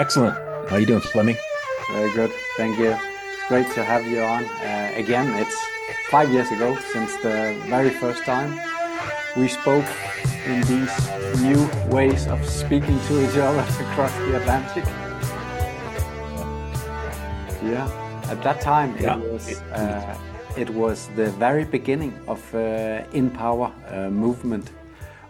Excellent. How are you doing, Fleming? Very good. Thank you. It's great to have you on. Uh, again, it's five years ago since the very first time we spoke in these new ways of speaking to each other across the Atlantic. Yeah, at that time Yeah. it was uh, it was the very beginning of uh, InPower uh, movement,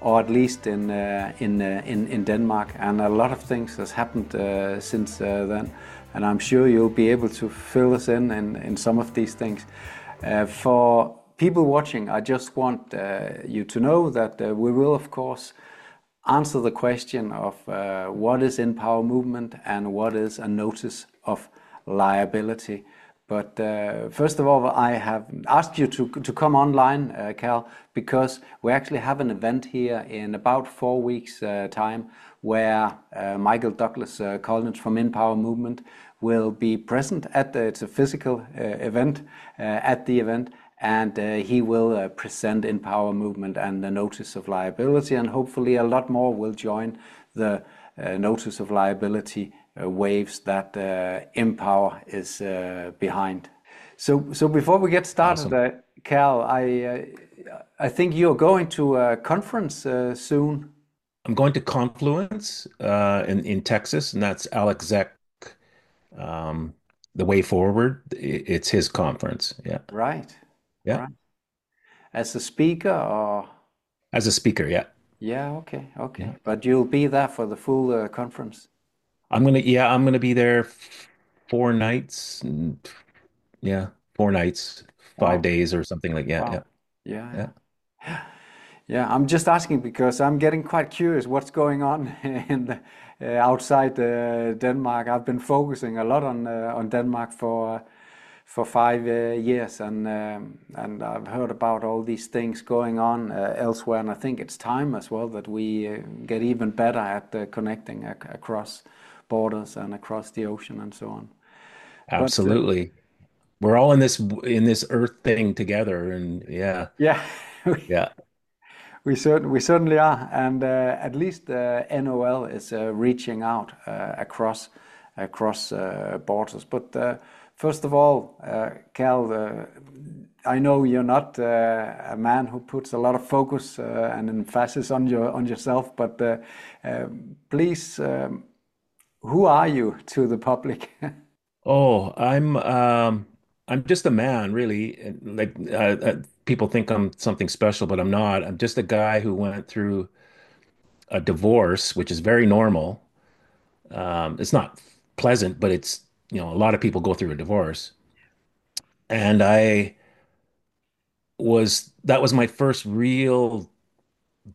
or at least in uh, in, uh, in in Denmark, and a lot of things has happened uh, since uh, then, and I'm sure you'll be able to fill us in in, in some of these things. Uh, for people watching, I just want uh, you to know that we will, of course, answer the question of what is InPower movement and what is a notice of liability. But uh, first of all, I have asked you to, to come online, uh, Cal, because we actually have an event here in about four weeks' uh, time where uh, Michael Douglas uh, Collins from InPower Movement will be present at the, it's a physical uh, event uh, at the event and he will present InPower movement and the notice of liability and hopefully a lot more will join the notice of liability waves that uh, InPower is uh, behind. So, so before we get started, Awesome. uh, Cal, I uh, I think you're going to a conference uh, soon, I'm going to Confluence uh, in in Texas, and that's Alex Zeck, um, the Way Forward. It's his conference. Yeah, right? yeah. Right. As a speaker, or As a speaker, yeah, yeah, okay, okay. yeah. But you'll be there for the full uh, conference. I'm gonna, yeah, I'm gonna be there f- four nights. And, yeah, four nights, five Wow, days or something like. Yeah, yeah, wow. Yeah, yeah. yeah. Yeah, I'm just asking because I'm getting quite curious what's going on in the, uh, outside uh, Denmark. I've been focusing a lot on uh, on Denmark for uh, for five uh, years, and um, and I've heard about all these things going on uh, elsewhere. And I think it's time as well that we uh, get even better at uh, connecting ac across borders and across the ocean and so on. But uh, Absolutely. We're all in this in this Earth thing together, and yeah, yeah, we, yeah, We certain we certainly are, and uh, at least uh, NOL is uh, reaching out uh, across across uh, borders. But uh, first of all, uh, Cal, uh, I know you're not uh, a man who puts a lot of focus uh, and emphasis on your on yourself, but uh, please, um, who are you to the public? Oh, I'm um I'm just a man, really. Like uh, uh, people think I'm something special, but I'm not. I'm just a guy who went through a divorce, which is very normal. Um, it's not pleasant, but it's, you know, a lot of people go through a divorce. And I was that was my first real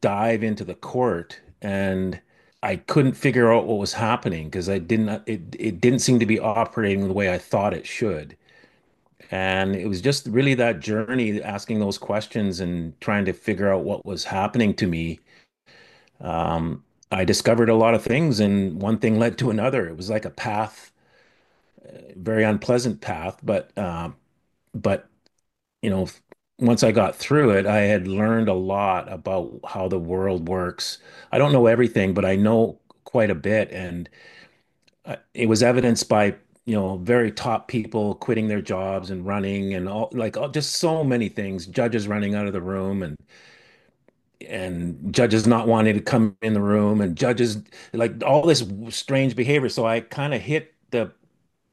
dive into the court, and I couldn't figure out what was happening because I didn't it it didn't seem to be operating the way I thought it should. And it was just really that journey, asking those questions and trying to figure out what was happening to me. Um, I discovered a lot of things, and one thing led to another. It was like a path, very unpleasant path, but um, but you know, once I got through it, I had learned a lot about how the world works. I don't know everything, but I know quite a bit, and uh, it was evidenced by you know very top people quitting their jobs and running and all like just so many things judges running out of the room and and judges not wanting to come in the room and judges like all this strange behavior so i kind of hit the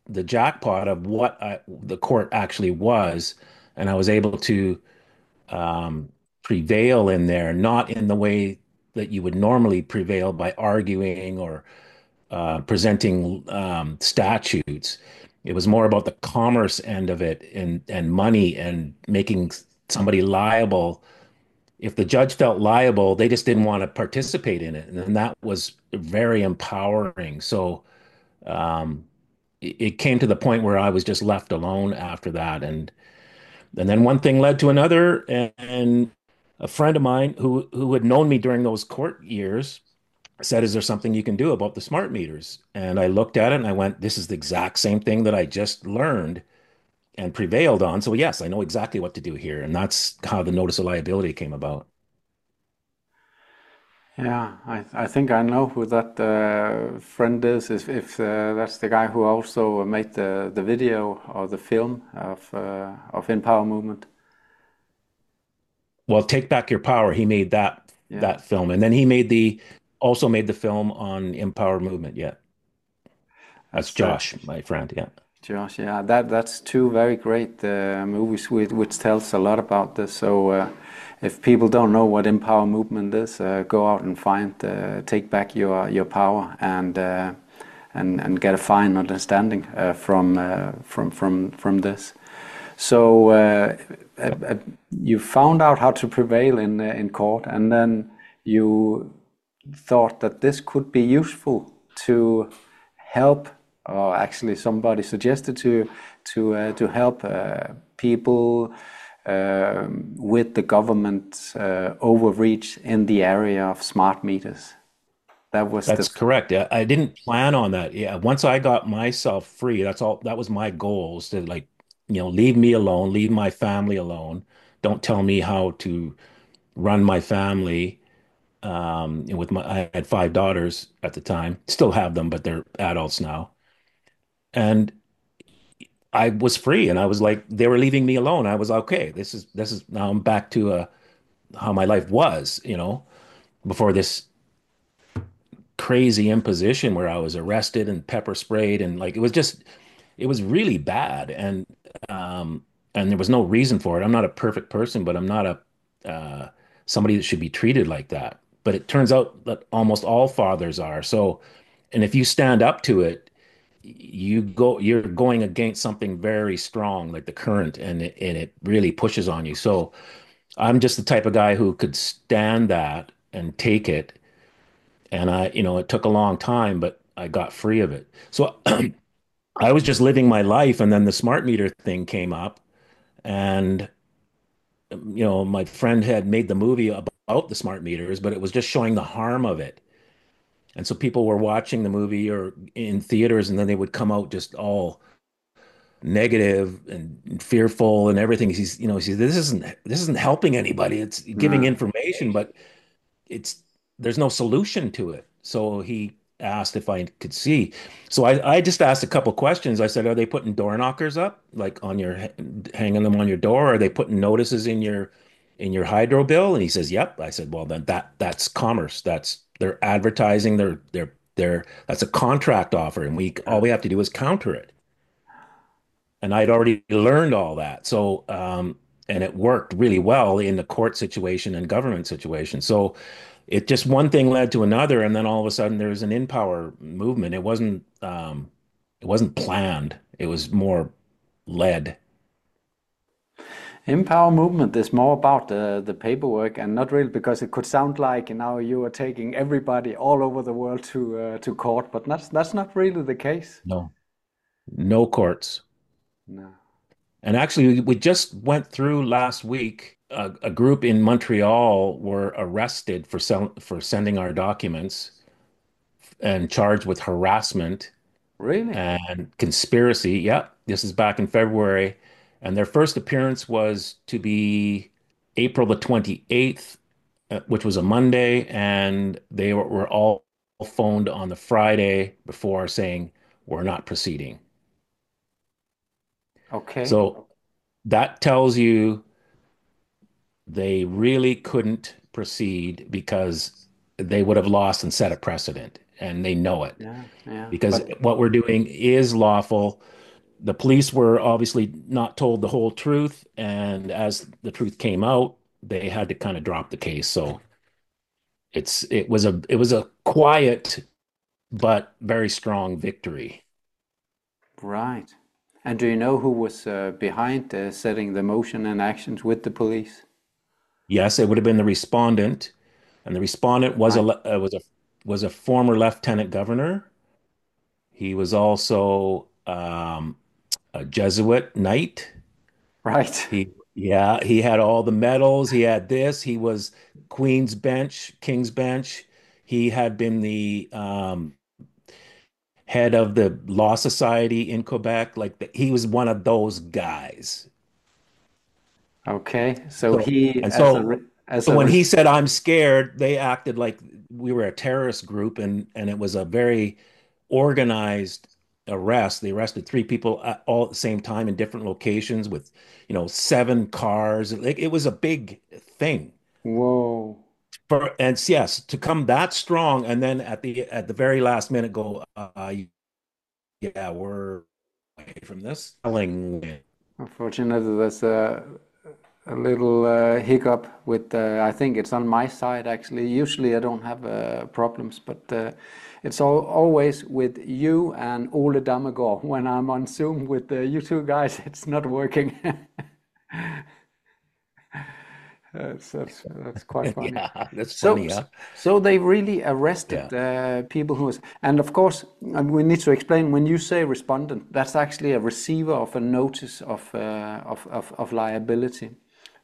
the jackpot of what I, the court actually was and i was able to um, prevail in there not in the way that you would normally prevail by arguing or uh, presenting um, statutes. It was more about the commerce end of it and and money and making somebody liable. If the judge felt liable, they just didn't want to participate in it, and that was very empowering. So um, it, it came to the point where I was just left alone after that, and and then one thing led to another, and, and a friend of mine who who had known me during those court years said, Is there something you can do about the smart meters? And I looked at it and I went, This is the exact same thing that I just learned and prevailed on. So, yes, I know exactly what to do here. And that's how the notice of liability came about. Yeah, I, I think I know who that uh, friend is. If, if uh, that's the guy who also made the, the video or the film of uh, of InPower Movement. Well, Take Back Your Power, he made that Yeah, that film, and then he made the also made the film on InPower Movement. Yeah, that's that's Josh, my friend. Yeah, Josh. Yeah, that that's two very great uh, movies which, which tells a lot about this. So uh, if people don't know what InPower Movement is, uh, go out and find uh, Take Back Your Your Power and. Uh, and, and get a fine understanding uh, from, uh, from from from this. So uh, you found out how to prevail in in court, and then you thought that this could be useful to help, or actually somebody suggested to to to help people with the government uh, overreach in the area of smart meters. That was the that's correct. Yeah, I didn't plan on that. Yeah, once I got myself free, that's all. That was my goals to like, you know, leave me alone, leave my family alone. Don't tell me how to run my family. Um, and with my, I had five daughters at the time, still have them, but they're adults now. And I was free, and I was like, they were leaving me alone. I was okay. This is this is now I'm back to uh, how my life was, you know, before this crazy imposition where I was arrested and pepper sprayed, and like it was just, it was really bad, and um, and there was no reason for it. I'm not a perfect person, but I'm not a uh, somebody that should be treated like that. But it turns out that almost all fathers are. So, and if you stand up to it, you go you're going against something very strong like the current and it, and it really pushes on you. So i'm just the type of guy who could stand that and take it. And i you know it took a long time but i got free of it. So i was just living my life and then the smart meter thing came up. And you know my friend had made the movie about the smart meters but it was just showing the harm of it and so people were watching the movie or in theaters and then they would come out just all negative and fearful and everything. He's, you know, he says, this isn't this isn't helping anybody. It's giving information, but it's there's no solution to it. So he asked if I could see. So I, I just asked a couple questions. I said, are they putting door knockers up, like on your hanging them on your door? Are they putting notices in your in your hydro bill? And he says, yep. I said, well, then that that's commerce. That's they're advertising. They're they're they're that's a contract offer, and we all we have to do is counter it and I'd already learned all that. So, um, and it worked really well in the court situation and government situation. So, it just one thing led to another, and then all of a sudden there's an InPower movement. It wasn't um, it wasn't planned. It was more led. InPower movement is more about the, the paperwork and not really because it could sound like you now you are taking everybody all over the world to uh, to court, but that's that's not really the case. No, no courts. No. And actually, we just went through last week. A, a group in Montreal were arrested for sell, for sending our documents and charged with harassment Really? and conspiracy. Yeah, this is back in February. And their first appearance was to be April the 28th, uh, which was a Monday. And they were, were all phoned on the Friday before saying, we're not proceeding. Okay. So that tells you they really couldn't proceed because they would have lost and set a precedent. And they know it Yeah, yeah. because But what we're doing is lawful the police were obviously not told the whole truth, and as the truth came out, they had to kind of drop the case. So it's it was a it was a quiet but very strong victory. right. And do you know who was uh, behind uh, setting the motion and actions with the police? Yes, it would have been the respondent, and the respondent was a uh, was a was a former lieutenant governor. He was also um, a Jesuit knight. Right. He, yeah, he had all the medals. He had this. He was Queen's Bench, King's Bench. He had been the um, head of the Law Society in Quebec. Like the, he was one of those guys. Okay. So So, he, and as a so, as So a when he said I'm scared, they acted like we were a terrorist group and and it was a very organized arrest. They arrested three people at, all at the same time in different locations with, you know, seven cars. Like it was a big thing. whoa. For and yes, to come that strong and then at the at the very last minute go, uh, yeah, we're away from this. Unfortunately, there's a, a little uh, hiccup with, uh, I think it's on my side actually. Usually I don't have uh, problems, but uh, it's always with you and Ole Dammegård. When I'm on Zoom with uh, you two guys, it's not working. That's, that's, that's quite funny. yeah, that's So, funny, huh? so they really arrested Yeah. uh, people who was, and of course, and we need to explain when you say respondent, that's actually a receiver of a notice of uh, of, of, of liability.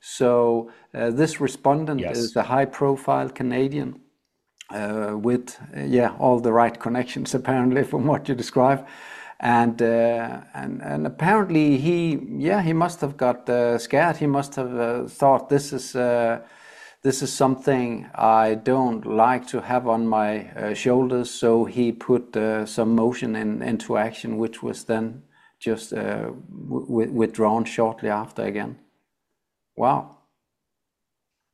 So uh, this respondent Yes. is a high-profile Canadian with uh, yeah all the right connections apparently from what you describe. And uh, and and apparently he yeah he must have got uh, scared. He must have uh, thought this is uh, this is something I don't like to have on my uh, shoulders. So he put uh, some motion in, into action which was then just uh, withdrawn shortly after again. Wow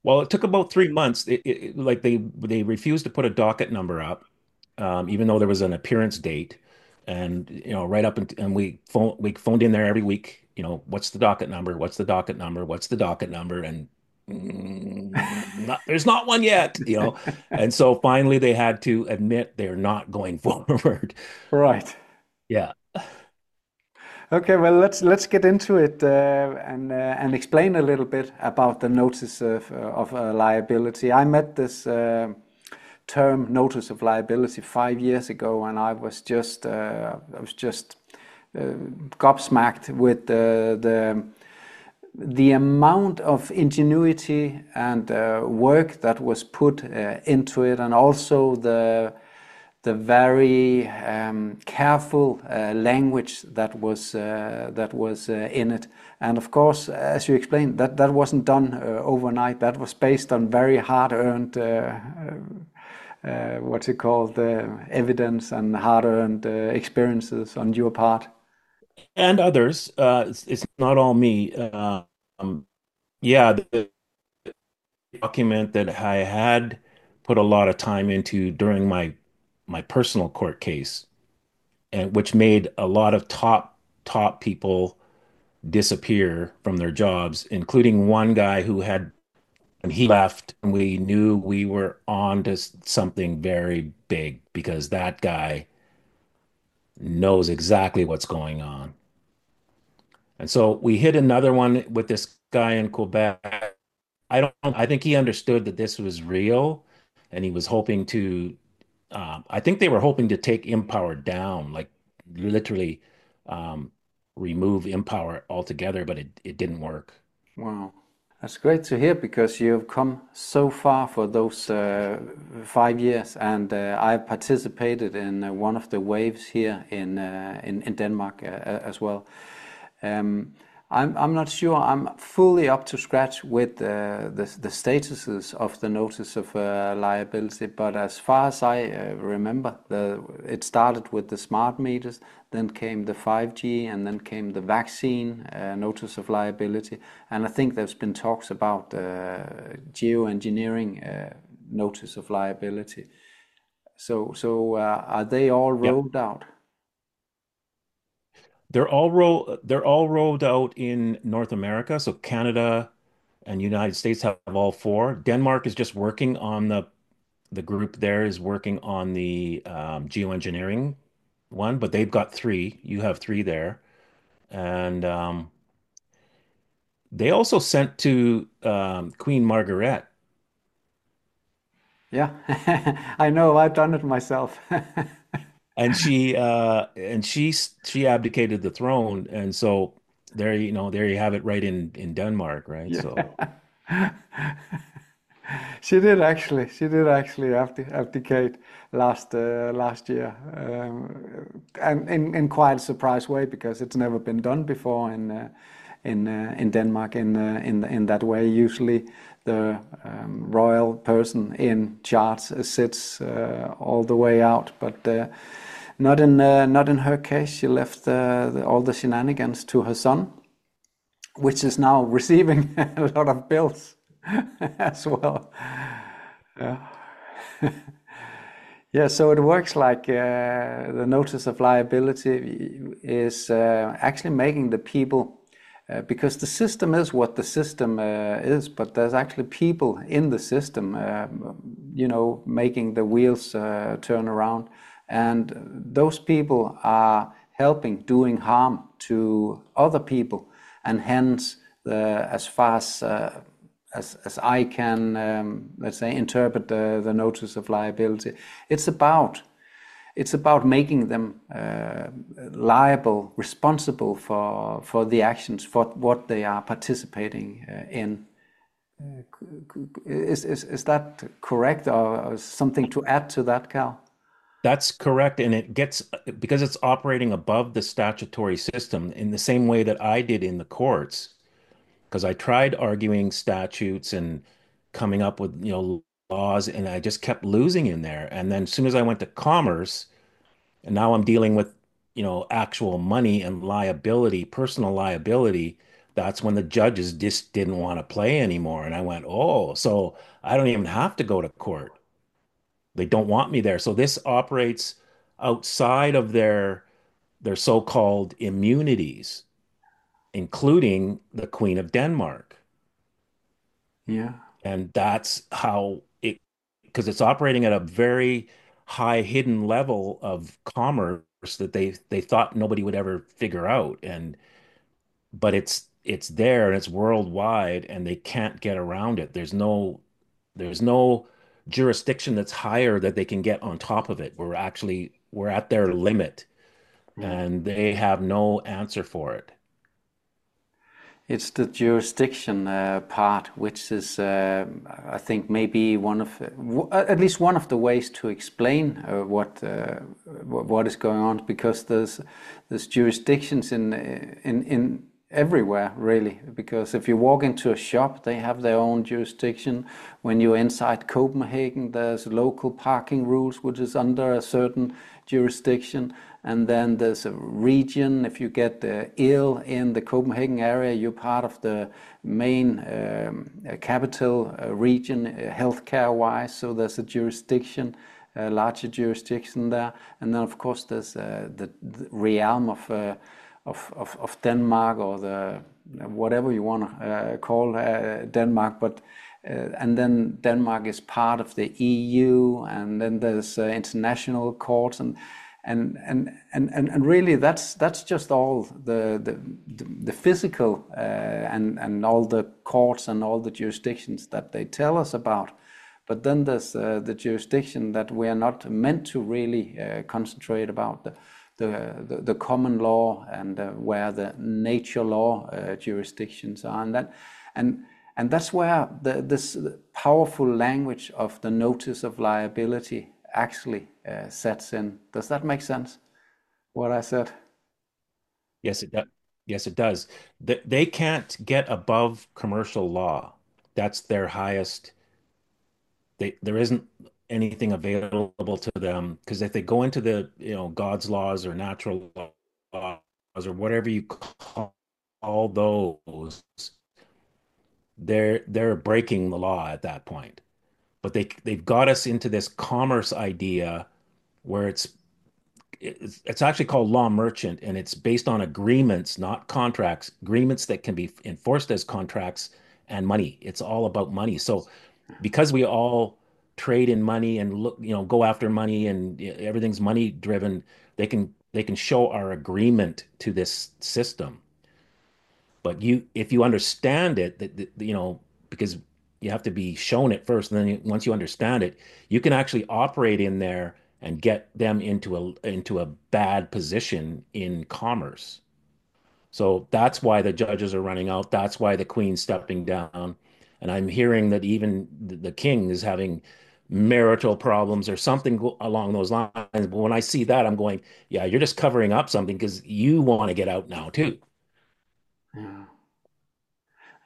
Well, it took about three months. It, it, like they they refused to put a docket number up, um, even though there was an appearance date, and you know, right up and, and we phone we phoned in there every week. You know, what's the docket number? What's the docket number? What's the docket number? And mm, not, there's not one yet. You know, and so finally they had to admit they're not going forward. right Yeah. Okay, well, let's let's get into it uh, and uh, and explain a little bit about the notice of uh, of uh, liability. I met this uh, term notice of liability five years ago, and I was just uh, I was just gobsmacked with the the the amount of ingenuity and work that was put into it, and also the the very um, careful uh, language that was uh, that was uh, in it. And of course, as you explained, that that wasn't done uh, overnight. That was based on very hard-earned. Uh, uh, what's it called? Evidence and hard-earned experiences on your part. And others. It's, it's not all me. Um, yeah, the document that I had put a lot of time into during my my personal court case, and which made a lot of top top people disappear from their jobs, including one guy who had and he left, and we knew we were on to something very big because that guy knows exactly what's going on. And so we hit another one with this guy in Quebec. I don't, I think he understood that this was real and he was hoping to, um, I think they were hoping to take InPower down, like literally um, remove InPower altogether, but it, it didn't work. Wow. That's great to hear because you've come so far for those uh, five years, and uh, I participated in uh, one of the waves here in uh, in, in Denmark uh, as well. Um, I'm I'm not sure I'm fully up to scratch with uh, the the statuses of the notice of uh, liability, but as far as I uh, remember, the it started with the smart meters, then came the 5G, and then came the vaccine uh, notice of liability, and I think there's been talks about uh, geoengineering uh, notice of liability. So so uh, are they all Yep. rolled out? They're all roll, they're all rolled out in North America. So Canada and United States have all four. Denmark is just working on the the group there is working on the um, geoengineering one, but they've got three. You have three there. And um, they also sent to um, Queen Margaret, Yeah, I know. I've done it myself. and she uh, and she she abdicated the throne, and so there you know there you have it right in in Denmark, right? Yeah. So She did actually. She did actually abdicate last uh, last year, um, and in in quite a surprise way because it's never been done before in uh, in uh, in Denmark in uh, in in that way. Usually, the um, royal person in charge sits uh, all the way out, but. Uh, not in uh, not in her case. She left the, all the shenanigans to her son, which is now receiving a lot of bills as well. Yeah. Yeah, so it works like uh, the notice of liability is uh, actually making the people, uh, because the system is what the system uh, is, but there's actually people in the system, uh, you know, making the wheels uh, turn around. And those people are helping, doing harm to other people. And hence, the, as far as as, as I can, um, let's say, interpret the, the notice of liability. It's about it's about making them uh, liable, responsible for for the actions, for what they are participating uh, in. Uh, is, is is that correct, or something to add to that, Cal? That's correct, and it gets because it's operating above the statutory system in the same way that I did in the courts because I tried arguing statutes and coming up with, you know, laws and I just kept losing in there. And then as soon as I went to commerce, and now I'm dealing with, you know, actual money and liability, personal liability, that's when the judges just didn't want to play anymore. And I went, oh, so I don't even have to go to court. They don't want me there. So this operates outside of their their so-called immunities including the Queen of Denmark. Yeah. And that's how it, because it's operating at a very high hidden level of commerce that they they thought nobody would ever figure out. And but it's it's there and it's worldwide and they can't get around it. There's no there's no jurisdiction that's higher that they can get on top of it. We're actually we're at their limit and they have no answer for it. It's the jurisdiction uh, part, which is, uh, I think, maybe one of, at least one of the ways to explain uh, what uh, what is going on, because there's there's jurisdictions in in in everywhere really. Because if you walk into a shop, they have their own jurisdiction. When you're inside Copenhagen, there's local parking rules, which is under a certain jurisdiction and then there's a region. If you get uh, ill in the Copenhagen area, you're part of the main um, uh, capital uh, region, uh, healthcare-wise. So there's a jurisdiction, larger jurisdiction there. And then, of course, there's uh, the, the, realm of, uh, of, of, of Denmark or the whatever you want to call Denmark, but. Uh, and then Denmark is part of the EU, and then there's uh, international courts, and and and and and really that's that's just all the the the physical uh, and and all the courts and all the jurisdictions that they tell us about but then there's uh, the jurisdiction that we are not meant to really uh, concentrate about the the, the, the common law and uh, where the nature law uh, jurisdictions are and that and and that's where the, this powerful language of the notice of liability actually uh, sets in. Does that make sense? What I said? Yes, it does. Yes, it does. They can't get above commercial law. That's their highest. They, there isn't anything available to them because if they go into the you know God's laws or natural laws or whatever you call all those, they're they're breaking the law at that point. But they they've got us into this commerce idea where it's it's, it's actually called law merchant and it's based on agreements not contracts agreements that can be enforced as contracts and money. It's all about money. So because we all trade in money and look you know go after money and everything's money driven they can they can show our agreement to this system. But you if you understand it that, that you know because you have to be shown it first and then once you understand it you can actually operate in there and get them into a into a bad position in commerce. So that's why the judges are running out. That's why the queen's stepping down. And i'm hearing that even the king is having marital problems or something along those lines. But when i see that i'm going yeah you're just covering up something because you want to get out now too. Yeah.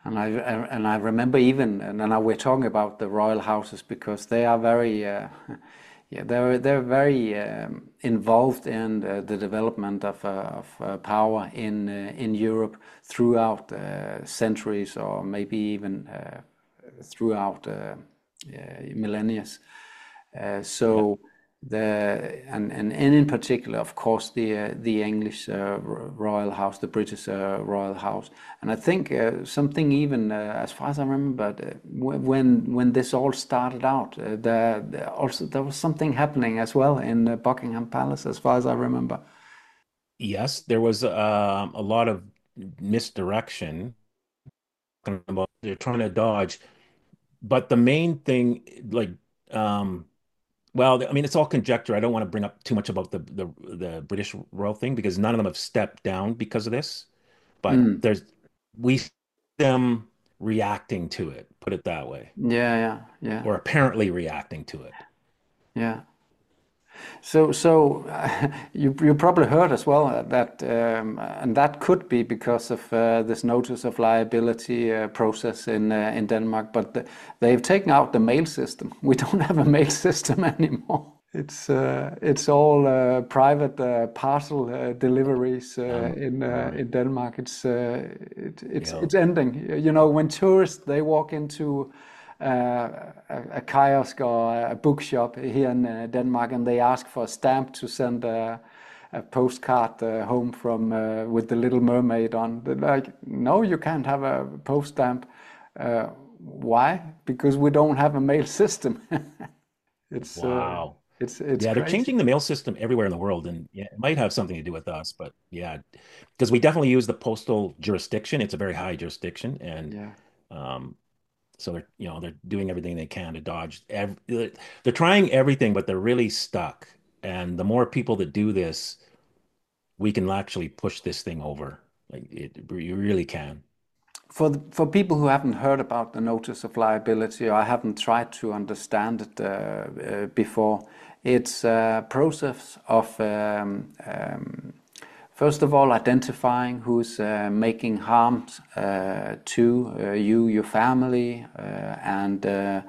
And I and I remember even, and now we're talking about the royal houses because they are very, uh, yeah, they're they're very um, involved in the, the development of, uh, of uh, power in uh, in Europe throughout uh, centuries or maybe even uh, throughout millennia. Yeah. so the and, and and in particular, of course, the uh, the English uh, royal house, the British uh, royal house, and I think uh, something even uh, as far as I remember, uh, when when this all started out, there, there also there was something happening as well in Buckingham Palace, as far as I remember. Yes, there was um, a lot of misdirection about they're trying to dodge, but the main thing, like, um, well, I mean, it's all conjecture. I don't want to bring up too much about the the, the British royal thing because none of them have stepped down because of this. But Mm. there's we see them reacting to it, put it that way, Yeah, yeah, yeah, or apparently reacting to it. yeah. So, so you you probably heard as well uh, that, um, and that could be because of uh, this notice of liability uh, process in uh, in Denmark. But the, they've taken out the mail system. We don't have a mail system anymore. It's uh, it's all uh, private uh, parcel uh, deliveries in uh, Denmark. It's uh, it, it's it's ending. You know, when tourists they walk into a, a kiosk or a bookshop here in uh, Denmark and they ask for a stamp to send a, a postcard uh, home from uh, with the Little Mermaid on. They're like, no, you can't have a post stamp. Uh, why? Because we don't have a mail system. it's uh, Wow. it's it's Yeah, they're changing the mail system everywhere in the world, and yeah, it might have something to do with us, but yeah, because we definitely use the postal jurisdiction. It's a very high jurisdiction, and Yeah. um, so they're you know they're doing everything they can to dodge. Ev they're trying everything, but they're really stuck. And the more people that do this, we can actually push this thing over. Like it, you really can. For the, for people who haven't heard about the notice of liability or haven't tried to understand it uh, uh, before, it's a process of um, um, first of all identifying who's uh, making harm uh, to uh, you, your family, uh, and uh,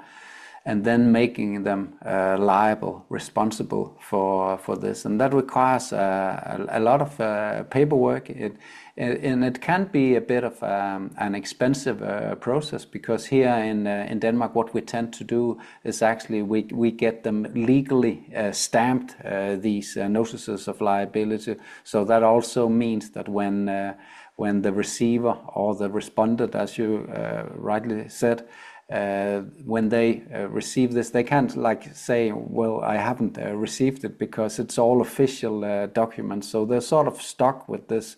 and then making them uh, liable, responsible for for this, and that requires a, a lot of paperwork. It, and it can be a bit of um, an expensive uh, process because here in uh, in Denmark, what we tend to do is actually we we get them legally uh, stamped uh, these uh, notices of liability. So that also means that when uh, when the receiver or the respondent, as you rightly said, uh, when they uh, receive this, they can't like say, "Well, I haven't uh, received it," because it's all official documents. So they're sort of stuck with this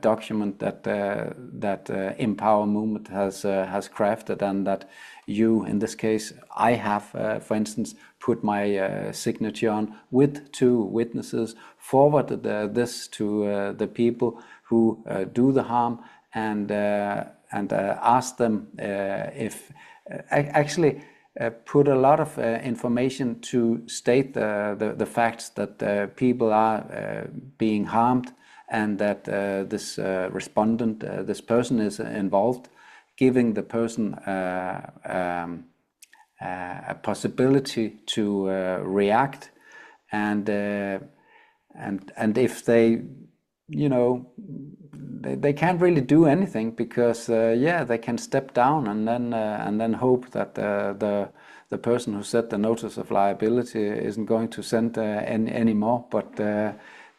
document that uh, that uh, InPower Movement has uh, has crafted, and that you, in this case, I have, uh, for instance, put my uh, signature on with two witnesses, forwarded uh, this to uh, the people who uh, do the harm, and uh, and uh, asked them uh, if uh, actually. Uh, put a lot of uh, information to state the, the, the facts that uh, people are uh, being harmed and that uh, this uh, respondent, uh, this person is involved, giving the person um, a possibility to react, and and and if they, you know, they, they can't really do anything because uh, yeah, they can step down and then uh, and then hope that the the person who set the notice of liability isn't going to send any anymore, but.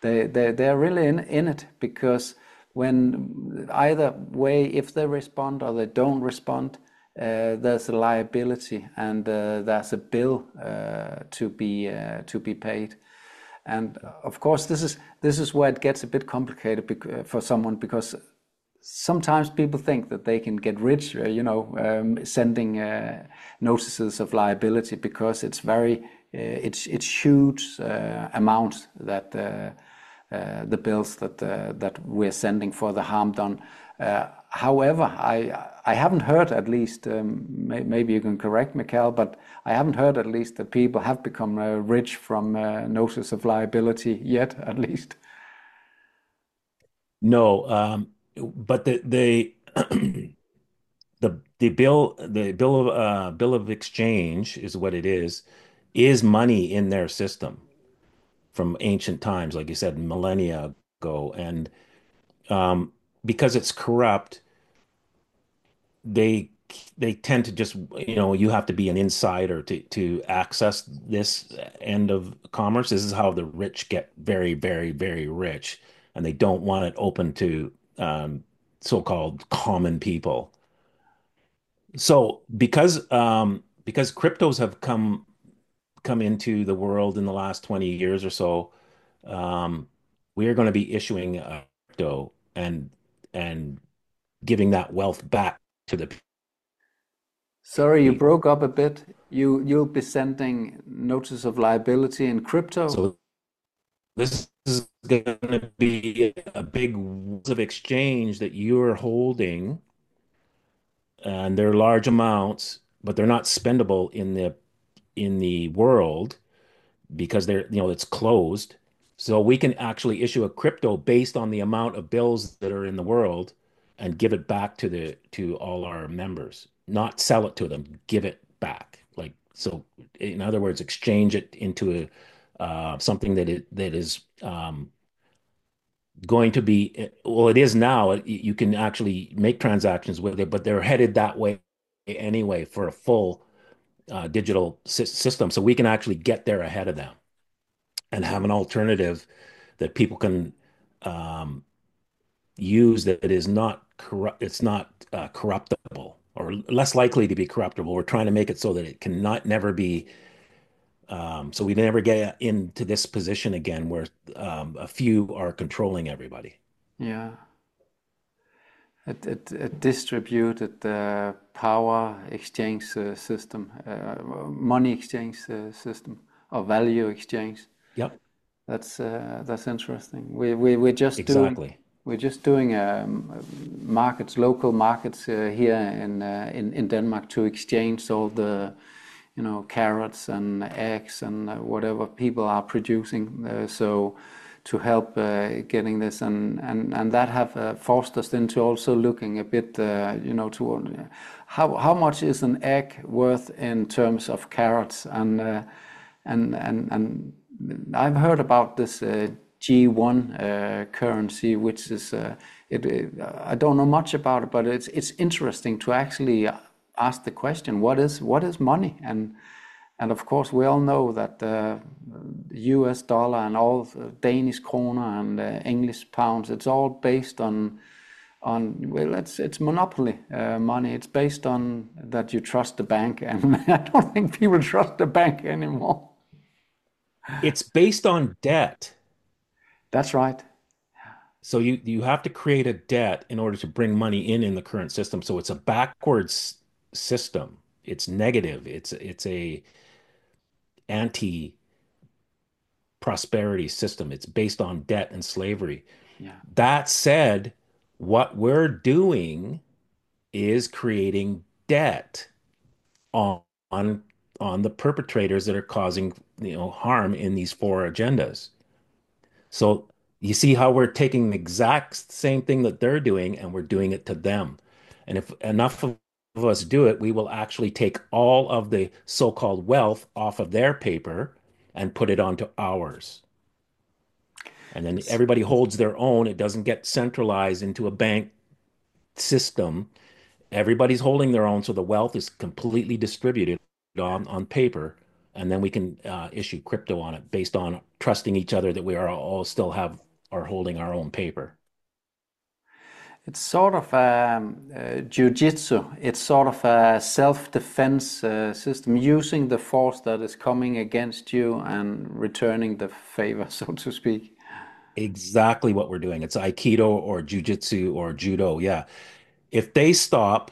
Uh, they, they, they're really in, in it because when either way, if they respond or they don't respond, uh, there's a liability and uh, there's a bill uh, to be uh, to be paid. And of course, this is this is where it gets a bit complicated bec- for someone because sometimes people think that they can get rich, uh, you know, um, sending uh, notices of liability because it's very, uh, it's it's huge uh, amounts that uh, uh, the bills that uh, that we're sending for the harm done. Uh, however, I I haven't heard at least, um, may, maybe you can correct me, Cal, but I haven't heard at least that people have become uh, rich from uh, notice of liability yet, at least. No, um, but the they the the bill the bill of uh, bill of exchange is what it is, is money in their system from ancient times, like you said, millennia ago, and um, because it's corrupt, they they tend to just you know you have to be an insider to to access this end of commerce. This is how the rich get very very very rich, and they don't want it open to um, so-called common people. So because um, because cryptos have come come into the world in the last 20 years or so, um, we are going to be issuing a crypto and and giving that wealth back to the Sorry, you broke up a bit. You you'll be sending notice of liability in crypto? So this is going to be a big of exchange that you're holding, and they're large amounts, but they're not spendable in the in the world because they're, you know, it's closed. So we can actually issue a crypto based on the amount of bills that are in the world and give it back to the to all our members, not sell it to them, give it back. Like so, in other words, exchange it into a uh, something that it that is um, going to be well, it is now. You can actually make transactions with it, but they're headed that way anyway for a full uh, digital sy- system. So we can actually get there ahead of them and have an alternative that people can um, use that is not corrupt. It's not uh, corruptible or less likely to be corruptible. We're trying to make it so that it cannot never be. Um, so we never get into this position again where um, a few are controlling everybody. Yeah. it, a, a distributed uh, power exchange uh, system, uh, money exchange uh, system, or value exchange. Yep, That's uh, that's interesting. We we we're just doing exactly. we're just doing um, markets, local markets uh, here in, uh, in in Denmark to exchange all the you know carrots and eggs and whatever people are producing. Uh, so to help uh, getting this and and and that have uh, forced us into also looking a bit uh, you know to uh, how how much is an egg worth in terms of carrots and uh, and and and I've heard about this uh, G1 uh, currency, which is uh, it, it, I don't know much about it, but it's it's interesting to actually ask the question, what is what is money? And and of course, we all know that the U.S. dollar and all Danish kroner and uh, English pounds, it's all based on on well, it's it's monopoly uh, money. It's based on that you trust the bank, and I don't think people trust the bank anymore. It's based on debt. That's right. So you you have to create a debt in order to bring money in in the current system. So it's a backwards system. It's negative. It's it's a anti-prosperity system. It's based on debt and slavery. Yeah. That said, what we're doing is creating debt on on, on the perpetrators that are causing, you know, harm in these four agendas. So you see how we're taking the exact same thing that they're doing and we're doing it to them. And if enough of us do it, we will actually take all of the so-called wealth off of their paper and put it onto ours. And then everybody holds their own. It doesn't get centralized into a bank system. Everybody's holding their own, so the wealth is completely distributed on, on paper. And then we can uh, issue crypto on it based on trusting each other that we are all still have are holding our own paper. it's sort of um, uh, jiu-jitsu. It's sort of a self-defense uh, system, using the force that is coming against you and returning the favor, so to speak. Exactly what we're doing. It's Aikido or Jiu-Jitsu or Judo. Yeah. If they stop,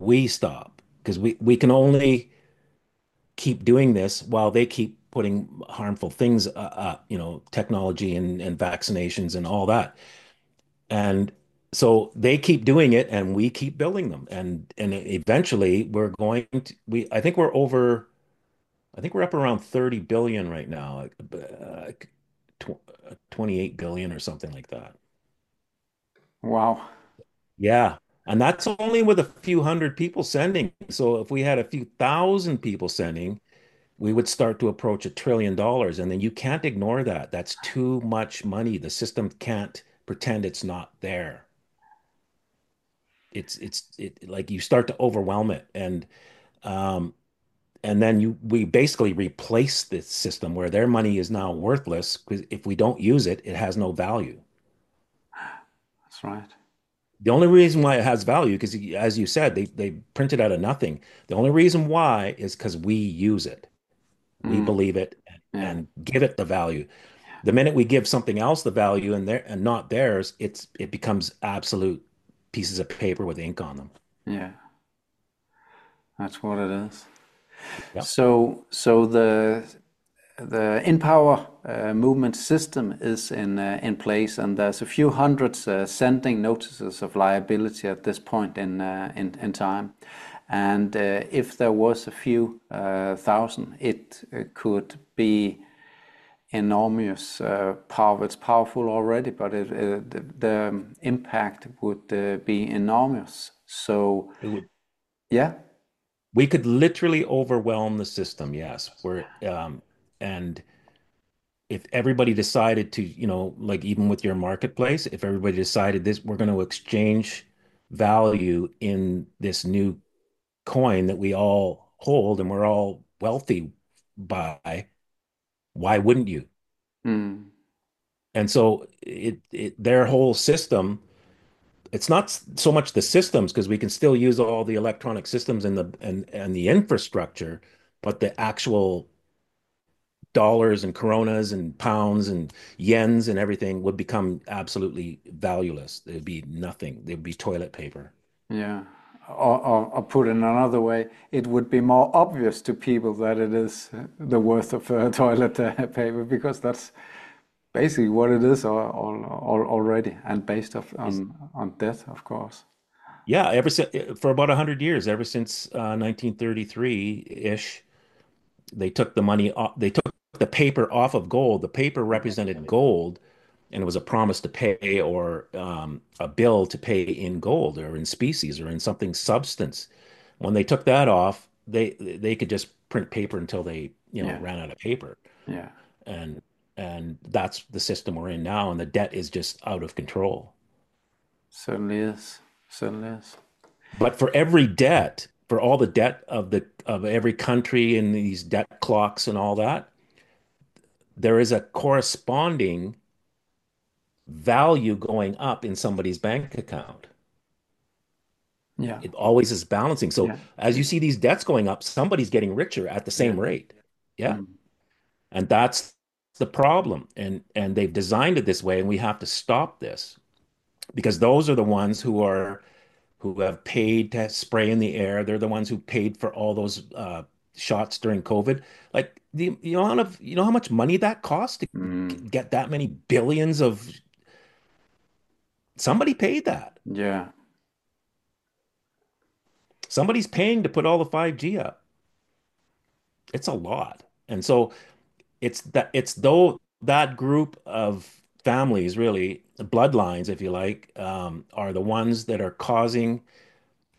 we stop because we, we can only keep doing this while they keep putting harmful things, uh, uh, you know, technology and, and vaccinations and all that. And so they keep doing it and we keep building them. And and eventually we're going to we I think we're over I think we're up around 30 billion right now. Uh, tw 28 billion or something like that. Wow. Yeah. And that's only with a few hundred people sending. So if we had a few thousand people sending, we would start to approach a trillion dollars. And then you can't ignore that. That's too much money. The system can't pretend it's not there. It's it's it like you start to overwhelm it. And um and then you we basically replace the system where their money is now worthless because if we don't use it, it has no value. That's right. The only reason why it has value, because as you said, they they print it out of nothing. The only reason why is because we use it, we Mm, believe it, yeah, and give it the value. The minute we give something else the value and their and not theirs, it's it becomes absolute pieces of paper with ink on them. yeah, that's what it is. Yeah. So, so the the InPower uh, movement system is in uh, in place, and there's a few hundreds uh, sending notices of liability at this point in uh, in, in time. And uh, if there was a few uh, thousand, it uh, could be enormous uh, power. It's powerful already, but it, the, the impact would uh, be enormous. So, yeah, we could literally overwhelm the system, yes. We're um and if everybody decided to, you know, like even with your marketplace, if everybody decided this, we're going to exchange value in this new coin that we all hold and we're all wealthy by, why wouldn't you? mm, And so it, it their whole system, it's not so much the systems because we can still use all the electronic systems and the and and the infrastructure, but the actual dollars and coronas and pounds and yens and everything would become absolutely valueless. There'd be nothing. There'd be toilet paper. Yeah. Or, or, or put in another way, it would be more obvious to people that it is the worth of uh, toilet paper because that's basically what it is al al al already and based of, on on death, of course. yeah, ever since for about a hundred years, ever since uh, 1933-ish, they took the money off, they took the paper off of gold. The paper represented gold, and it was a promise to pay or um, a bill to pay in gold or in species or in something substance. When they took that off, they they could just print paper until they, you know, Yeah, ran out of paper. yeah. And and that's the system we're in now, and the debt is just out of control. Certainly is. Certainly is. But for every debt, for all the debt of the of every country and these debt clocks and all that, there is a corresponding value going up in somebody's bank account. Yeah, It always is balancing. So yeah. as you see these debts going up, somebody's getting richer at the Yeah. same rate. Yeah. Mm, And that's the problem. And and they've designed it this way, and we have to stop this because those are the ones who are who have paid to spray in the air. They're the ones who paid for all those uh, shots during COVID. Like the you know amount of you know how much money that cost to mm, get that many billions of somebody paid that. yeah. Somebody's paying to put all the 5G up. It's a lot. And so it's that it's though that group of families really, the bloodlines, if you like, um, are the ones that are causing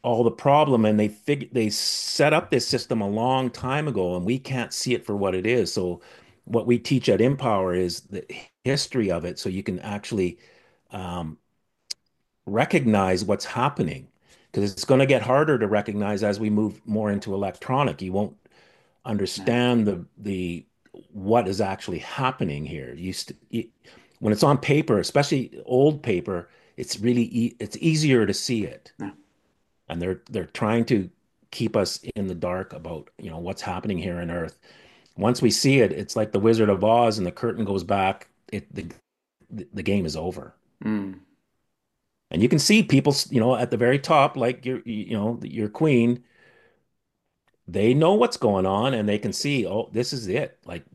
all the problem and they fig they set up this system a long time ago and we can't see it for what it is. So what we teach at InPower is the history of it so you can actually um, recognize what's happening because it's going to get harder to recognize as we move more into electronic. You won't understand the the what is actually happening here. You, st you when it's on paper, especially old paper, it's really e it's easier to see it Yeah. and they're they're trying to keep us in the dark about you know what's happening here on Earth. Once we see it, it's like the Wizard of Oz, and the curtain goes back. It the the game is over, Mm, and you can see people, you know, at the very top, like your you know your queen. They know what's going on, and they can see, oh, this is it. Like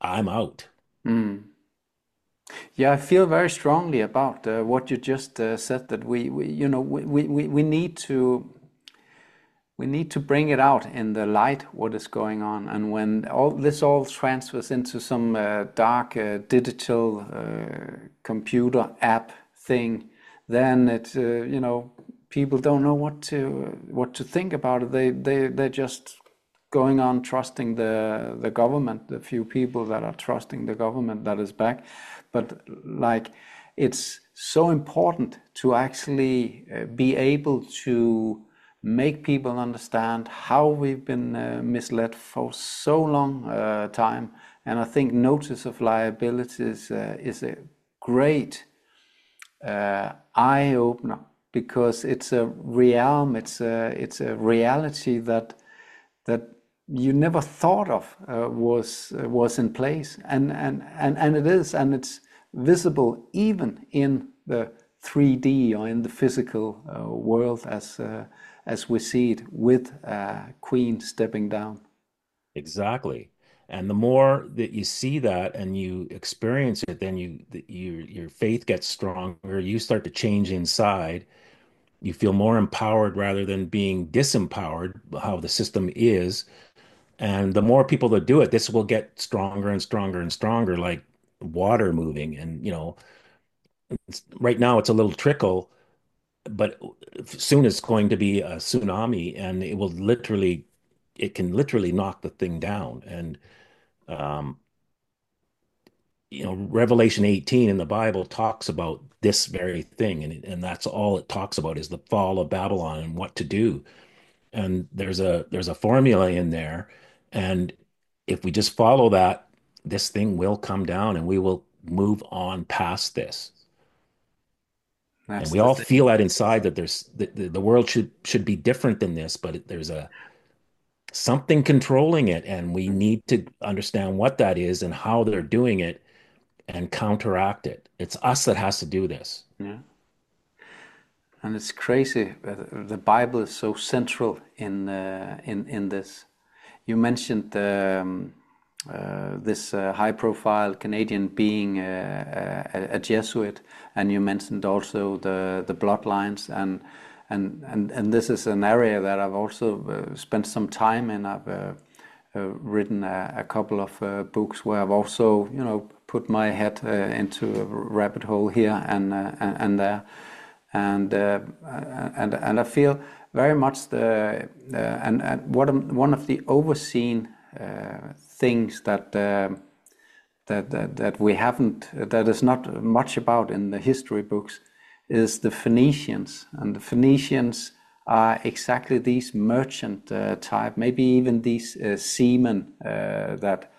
I'm out. mm. Yeah, I feel very strongly about uh, what you just uh, said that we, we you know, we, we, we need to we need to bring it out in the light what is going on and when all this all transfers into some uh, dark uh, digital uh, computer app thing then it uh, you know people don't know what to what to think about it. They they they're just going on trusting the the government, the few people that are trusting the government that is back. But like it's so important to actually uh, be able to make people understand how we've been uh, misled for so long uh, time. And I think notice of liabilities uh, is a great uh, eye opener because it's a realm, it's a it's a reality that that you never thought of uh, was uh, was in place, and and and and it is, and it's visible even in the 3D or in the physical uh, world as uh, as we see it with uh, Queen stepping down. Exactly. And the more that you see that and you experience it, then you you your faith gets stronger. You start to change inside. You feel more empowered rather than being disempowered, how the system is. And the more people that do it, this will get stronger and stronger and stronger, like water moving. And you know, right now it's a little trickle, but soon it's going to be a tsunami, and it will literally, it can literally knock the thing down. And um, you know, Revelation 18 in the Bible talks about this very thing, and and that's all it talks about is the fall of Babylon and what to do. And there's a there's a formula in there, and if we just follow that, this thing will come down, and we will move on past this. And we all thing. feel that inside that there's the, the, the world should should be different than this, but there's a something controlling it, and we need to understand what that is and how they're doing it and counteract it. It's us that has to do this. Yeah. And it's crazy. uh, The Bible is so central in uh, in in this. You mentioned um, uh, this uh, high-profile Canadian being uh, a, a Jesuit, and you mentioned also the the bloodlines, and and and and this is an area that I've also uh, spent some time in. I've uh, uh, written a, a couple of uh, books where I've also, you know, put my head uh, into a rabbit hole here and uh, and, there, and uh, and and I feel very much the and and what one of the overseen things that. That, that that we haven't that is not much about in the history books is the Phoenicians and the Phoenicians are exactly these merchant uh, type maybe even these uh, seamen uh, that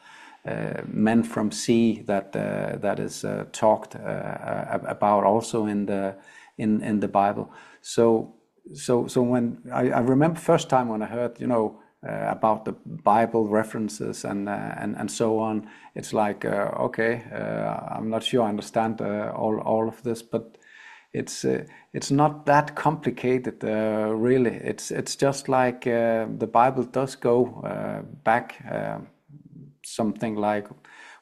uh, men from sea that uh, that is uh, talked uh, uh, about also in the in in the Bible so so so when I, remember first time when I heard you know uh, about the Bible references and and and so on. It's like okay, I'm not sure I understand all all of this, but it's it's not that complicated really. It's it's just like the Bible does go back uh, something like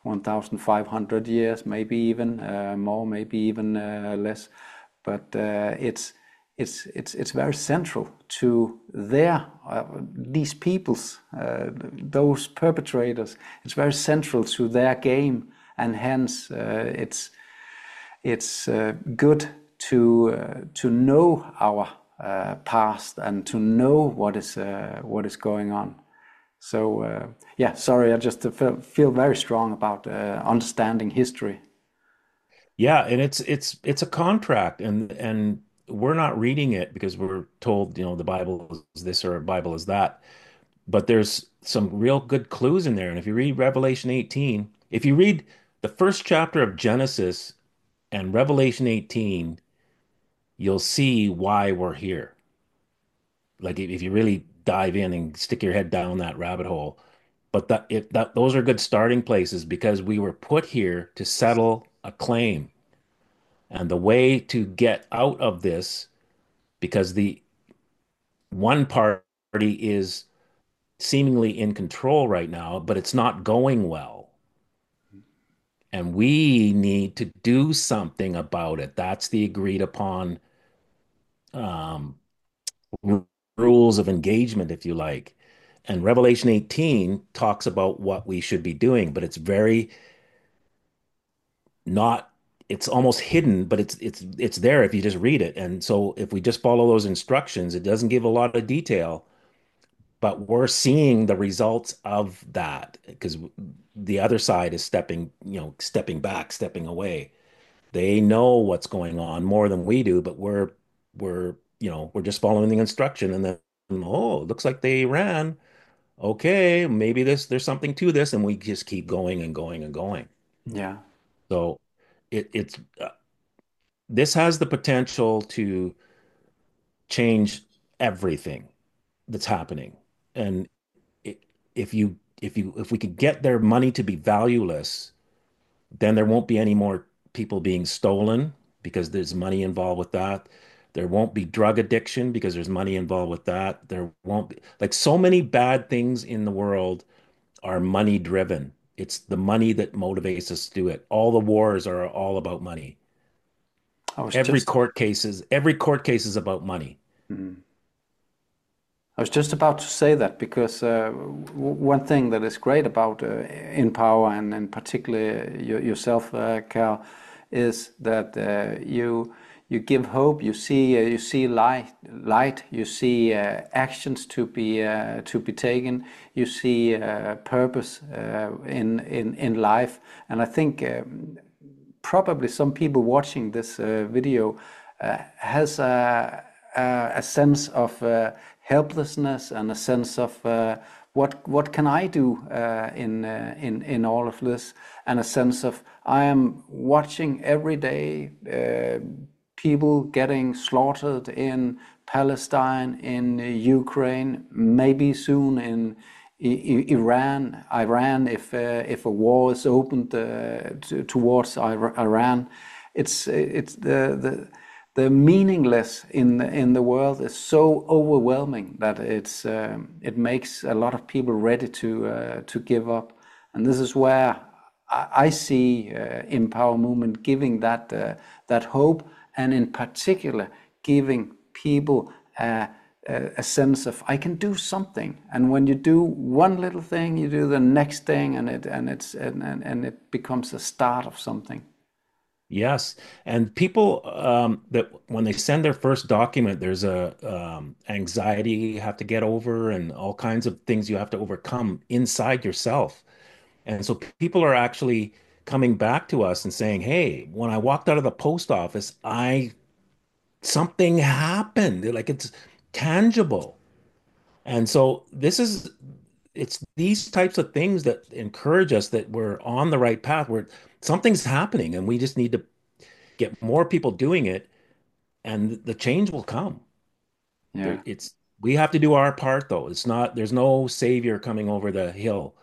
1,500 years, maybe even uh, more, maybe even uh, less, but uh, it's it's it's it's very central to their uh, these peoples uh, those perpetrators. It's very central to their game and hence it's it's good to to know our past and to know what is what is going on so uh, yeah sorry i just feel, feel very strong about uh, understanding history Yeah, and it's it's it's a contract and and we're not reading it because we're told, you know, the Bible is this or Bible is that. But there's some real good clues in there. And if you read Revelation 18, if you read the first chapter of Genesis and Revelation 18, you'll see why we're here. Like if you really dive in and stick your head down that rabbit hole. But that if that those are good starting places because we were put here to settle a claim. And the way to get out of this, because the one party is seemingly in control right now, but it's not going well. And we need to do something about it. That's the agreed upon um, rules of engagement, if you like. And Revelation 18 talks about what we should be doing, but it's very not it's almost hidden, but it's it's it's there if you just read it. And so if we just follow those instructions, it doesn't give a lot of detail, but we're seeing the results of that because the other side is stepping, you know, stepping back, stepping away. They know what's going on more than we do, but we're we're, you know, we're just following the instruction and then oh, looks like they ran. Okay, maybe this there's something to this, and we just keep going and going and going. Yeah. So it, it's uh, this has the potential to change everything that's happening. And it, if you if you if we could get their money to be valueless, then there won't be any more people being stolen because there's money involved with that. There won't be drug addiction because there's money involved with that. There won't be like so many bad things in the world are money driven. It's the money that motivates us to do it. All the wars are all about money. Every just court case is every court case is about money. mm, I was just about to say that because uh, w- one thing that is great about uh, InPower and, and particularly your, yourself, uh, Cal, is that uh, you you give hope. You see uh, you see light, light. You see uh, actions to be uh, to be taken. You see uh, purpose uh, in in in life. And I think um, probably some people watching this uh, video has a, a, a sense of helplessness and a sense of what what can I do uh, in uh, in in all of this, and a sense of I am watching every day uh, people getting slaughtered in Palestine, in Ukraine, maybe soon in Iran, Iran, if uh, if a war is opened uh, to, towards Iran, it's it's the the the meaningless in the, in the world is so overwhelming that it's um, it makes a lot of people ready to uh, to give up, and this is where I, I see uh, InPower Movement giving that uh, that hope, and in particular giving people. Uh, a, a sense of I can do something. And when you do one little thing, you do the next thing, and it and it's and and, and it becomes the start of something. Yes, and people um, that when they send their first document, there's a um, anxiety you have to get over, and all kinds of things you have to overcome inside yourself. And so people are actually coming back to us and saying, "Hey, when I walked out of the post office, I something happened. Like it's tangible." And so this is it's these types of things that encourage us that we're on the right path, where something's happening, and we just need to get more people doing it, and the change will come. Yeah. It's we have to do our part, though. It's not there's no savior coming over the hill.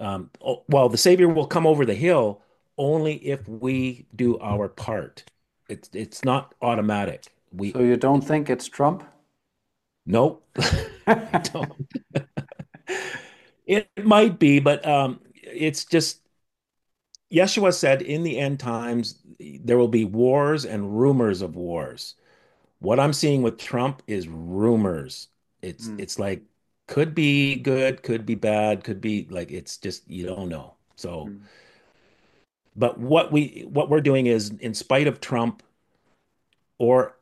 Um, oh, well, the savior will come over the hill only if we do our part. It's it's not automatic. We So you don't think it's Trump? nope. It might be, but um, it's just Yeshua said in the end times there will be wars and rumors of wars. What I'm seeing with Trump is rumors. It's Mm, it's like could be good, could be bad, could be like it's just you don't know. So, mm. but what we what we're doing is in spite of Trump or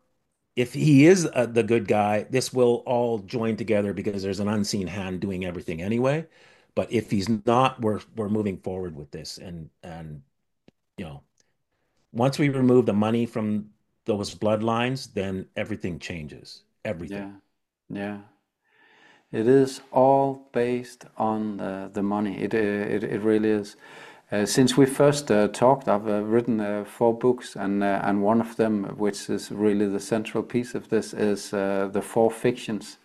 if he is uh, the good guy, this will all join together because there's an unseen hand doing everything anyway. But if he's not, we're we're moving forward with this and and you know once we remove the money from those bloodlines, then everything changes. Everything. Yeah. Yeah. It is all based on uh, the money. It, uh, it it really is. Uh, since we first uh, talked, I've uh, written uh, four books, and and one of them, which is really the central piece of this, is the four fictions.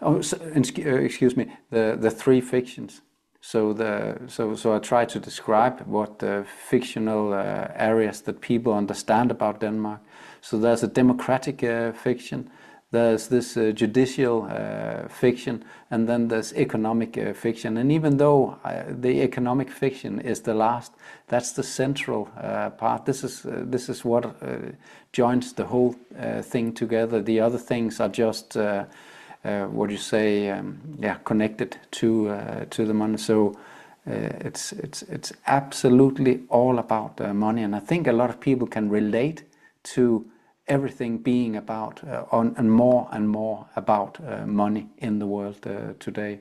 Oh, s excu- uh, excuse me, the the three fictions. So the so so I try to describe what the fictional areas that people understand about Denmark. So there's a democratic fiction, there's this uh, judicial uh, fiction, and then there's economic uh, fiction. And even though the economic fiction is the last, that's the central part. This is this is what joins the whole thing together. The other things are just. What you say? Um, yeah, connected to to the money. So Uh, it's it's it's absolutely all about uh, money, and I think a lot of people can relate to everything being about uh, on and more and more about uh, money in the world uh, today.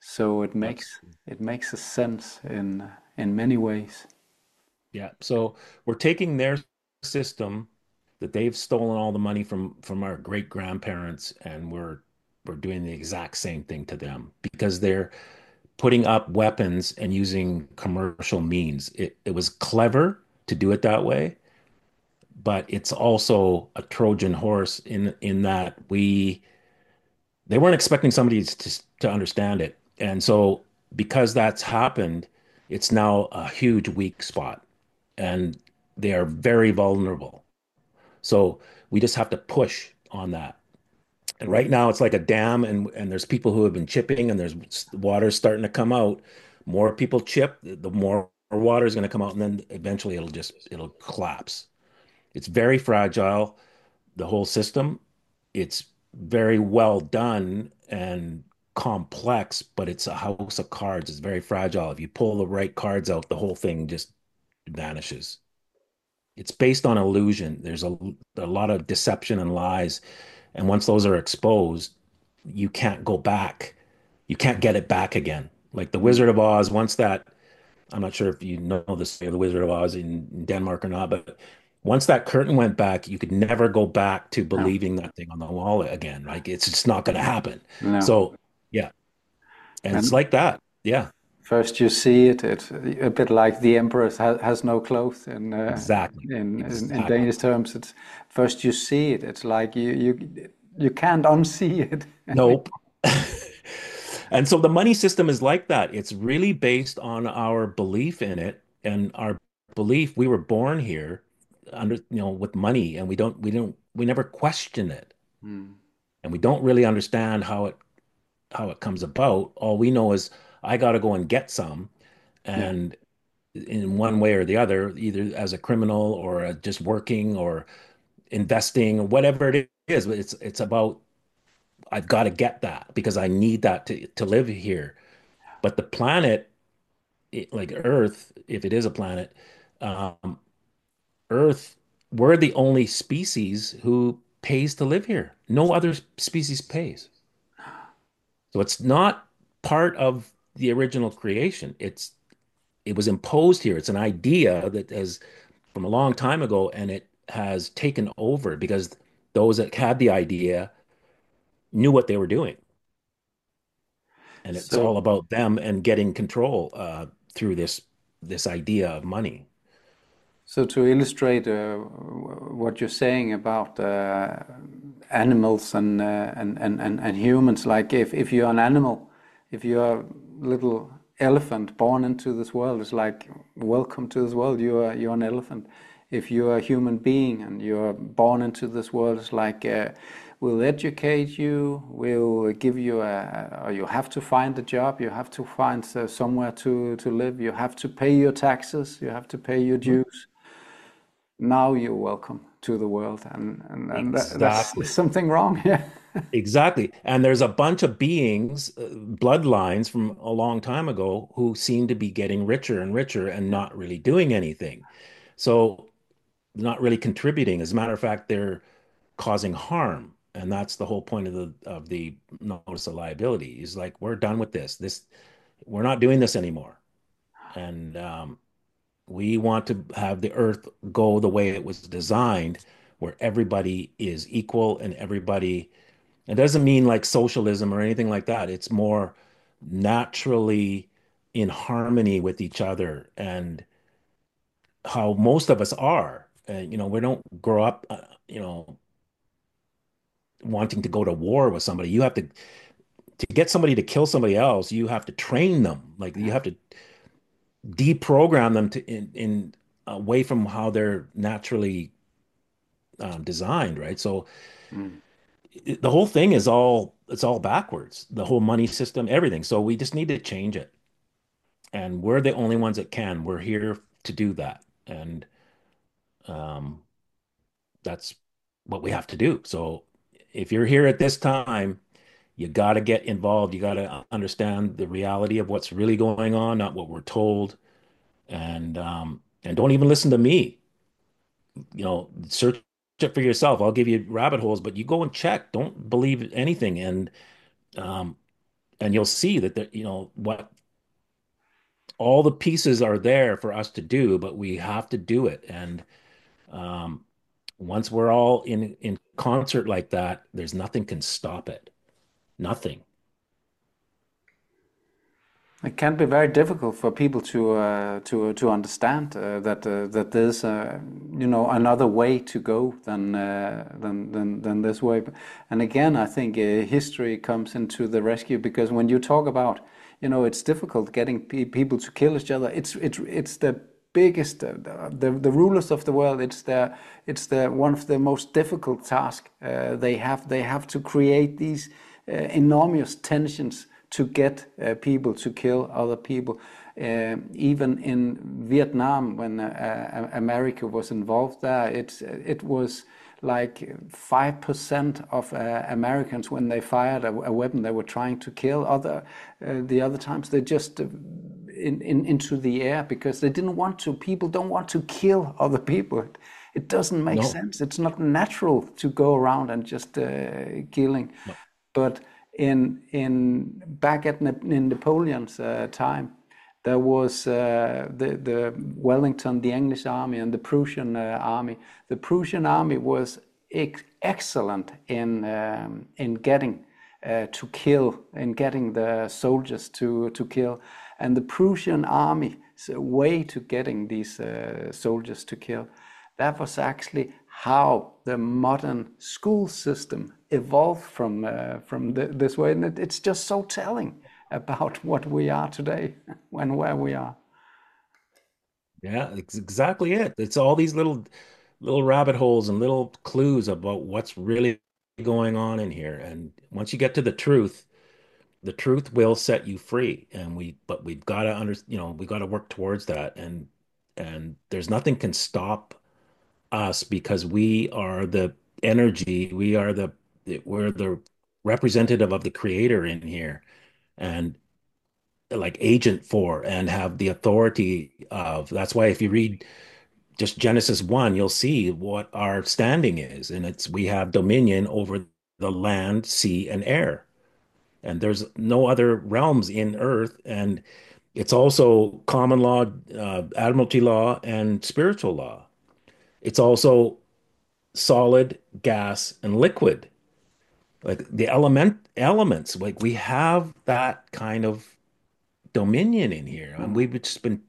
So it makes it makes a sense in in many ways. Yeah. So we're taking their system that they've stolen all the money from from our great grandparents, and we're we're doing the exact same thing to them because they're putting up weapons and using commercial means. It it was clever to do it that way, but it's also a Trojan horse in in that we they weren't expecting somebody to to understand it. And so because that's happened, it's now a huge weak spot and they are very vulnerable. So we just have to push on that. And right now it's like a dam and and there's people who have been chipping and there's water starting to come out. More people chip, the more water is going to come out and then eventually it'll just it'll collapse. It's very fragile, the whole system. It's very well done and complex, but it's a house of cards. It's very fragile. If you pull the right cards out, the whole thing just vanishes. It's based on illusion. There's a, a lot of deception and lies. And once those are exposed, you can't go back. You can't get it back again. Like the. Wizard of Oz, once that, I'm not sure if you know of the Wizard of Oz in Denmark or not, but once that curtain went back, you could never go back to No, believing that thing on the wall again. Like it's just not going to happen. no. So, yeah. And it's like that. Yeah, first you see it, it's a bit like the emperor has, has no clothes in, uh, exactly. in in in Danish terms. It's first you see it. It's like you you you can't unsee it. Nope. And so the money system is like that. It's really based on our belief in it and our belief we were born here under, you know, with money and we don't we don't we never question it. Mm. And we don't really understand how it how it comes about. All we know is I got to go and get some Yeah. and in one way or the other, either as a criminal or a, just working or investing or whatever it is, but it's it's about I've got to get that because I need that to to live here. But the planet, it, like Earth, if it is a planet, um, Earth, we're the only species who pays to live here. No other species pays. So it's not part of the original creation. It's it was imposed here. It's an idea that has from a long time ago, and it has taken over because those that had the idea knew what they were doing. and it's So all about them and getting control uh, through this this idea of money. So to illustrate uh, what you're saying about uh, animals and, uh, and and and and humans, like if if you're an animal, if you're a little elephant born into this world, it's like welcome to this world. You're you're an elephant. If you're a human being and you're born into this world, it's like uh, we'll educate you, we'll give you a, or you have to find a job, you have to find uh, somewhere to to live, you have to pay your taxes, you have to pay your Mhm. dues. Now you're welcome to the world, and and, and that, that's something wrong here. Exactly. And there's a bunch of beings, uh, bloodlines from a long time ago who seem to be getting richer and richer and not really doing anything. So not really contributing. As a matter of fact, they're causing harm. And that's the whole point of the of the notice of liability is like, we're done with this. This we're not doing this anymore. And um, We want to have the earth go the way it was designed, where everybody is equal and everybody, it doesn't mean like socialism or anything like that. It's more naturally in harmony with each other and how most of us are. And, you know, we don't grow up, uh, you know, wanting to go to war with somebody. You have to, to get somebody to kill somebody else, you have to train them. Like you have to deprogram them to in, in away from how they're naturally um, designed, right? So Mm. it, the whole thing is all it's all backwards. The whole money system, everything. So we just need to change it, and we're the only ones that can. We're here to do that, and um, that's what we have to do. So if you're here at this time, You got to get involved. You got to understand the reality of what's really going on, not what we're told. And um, and don't even listen to me. You know, search it for yourself. I'll give you rabbit holes, but you go and check. Don't believe anything, and um, and you'll see that the, you know what all the pieces are there for us to do, but we have to do it. And um, once we're all in in concert like that, there's nothing can stop it. Nothing. It can be very difficult for people to uh, to to understand uh, that uh, that there's uh, you know another way to go than uh, than, than than this way. And again, I think uh, history comes into the rescue because when you talk about you know it's difficult getting pe people to kill each other. It's it's it's the biggest the the rulers of the world. It's the it's the one of the most difficult tasks they have. They have to create these enormous tensions to get uh, people to kill other people. Uh, even in Vietnam, when uh, America was involved there, it, it was like 5% of uh, Americans when they fired a, a, weapon they were trying to kill other uh, the other times they just uh, in, in, into the air because they didn't want to people don't want to kill other people it, it doesn't make no. sense it's not natural to go around and just killing no. But in in back at in Napoleon's uh, time, there was uh, the the Wellington, the English army, and the Prussian uh, army. The Prussian army was ex excellent in um, in getting uh, to kill, in getting the soldiers to to kill, and the Prussian army's way to getting these uh, soldiers to kill, that was actually how the modern school system evolved from uh, from the, this way, and it, it's just so telling about what we are today and where we are. Yeah, it's exactly it. It's all these little little rabbit holes and little clues about what's really going on in here. And once you get to the truth, the truth will set you free. And we, but we've got to under, you know, we got to work towards that. And and there's nothing can stop us because we are the energy. We are the we're the representative of the creator in here and like agent for and have the authority of. That's why if you read just Genesis 1 you'll see what our standing is. And it's we have dominion over the land sea and air. And there's no other realms in earth. And it's also common law uh, admiralty law and spiritual law it's also solid gas and liquid. Like the element elements like we have that kind of dominion in here and we've just been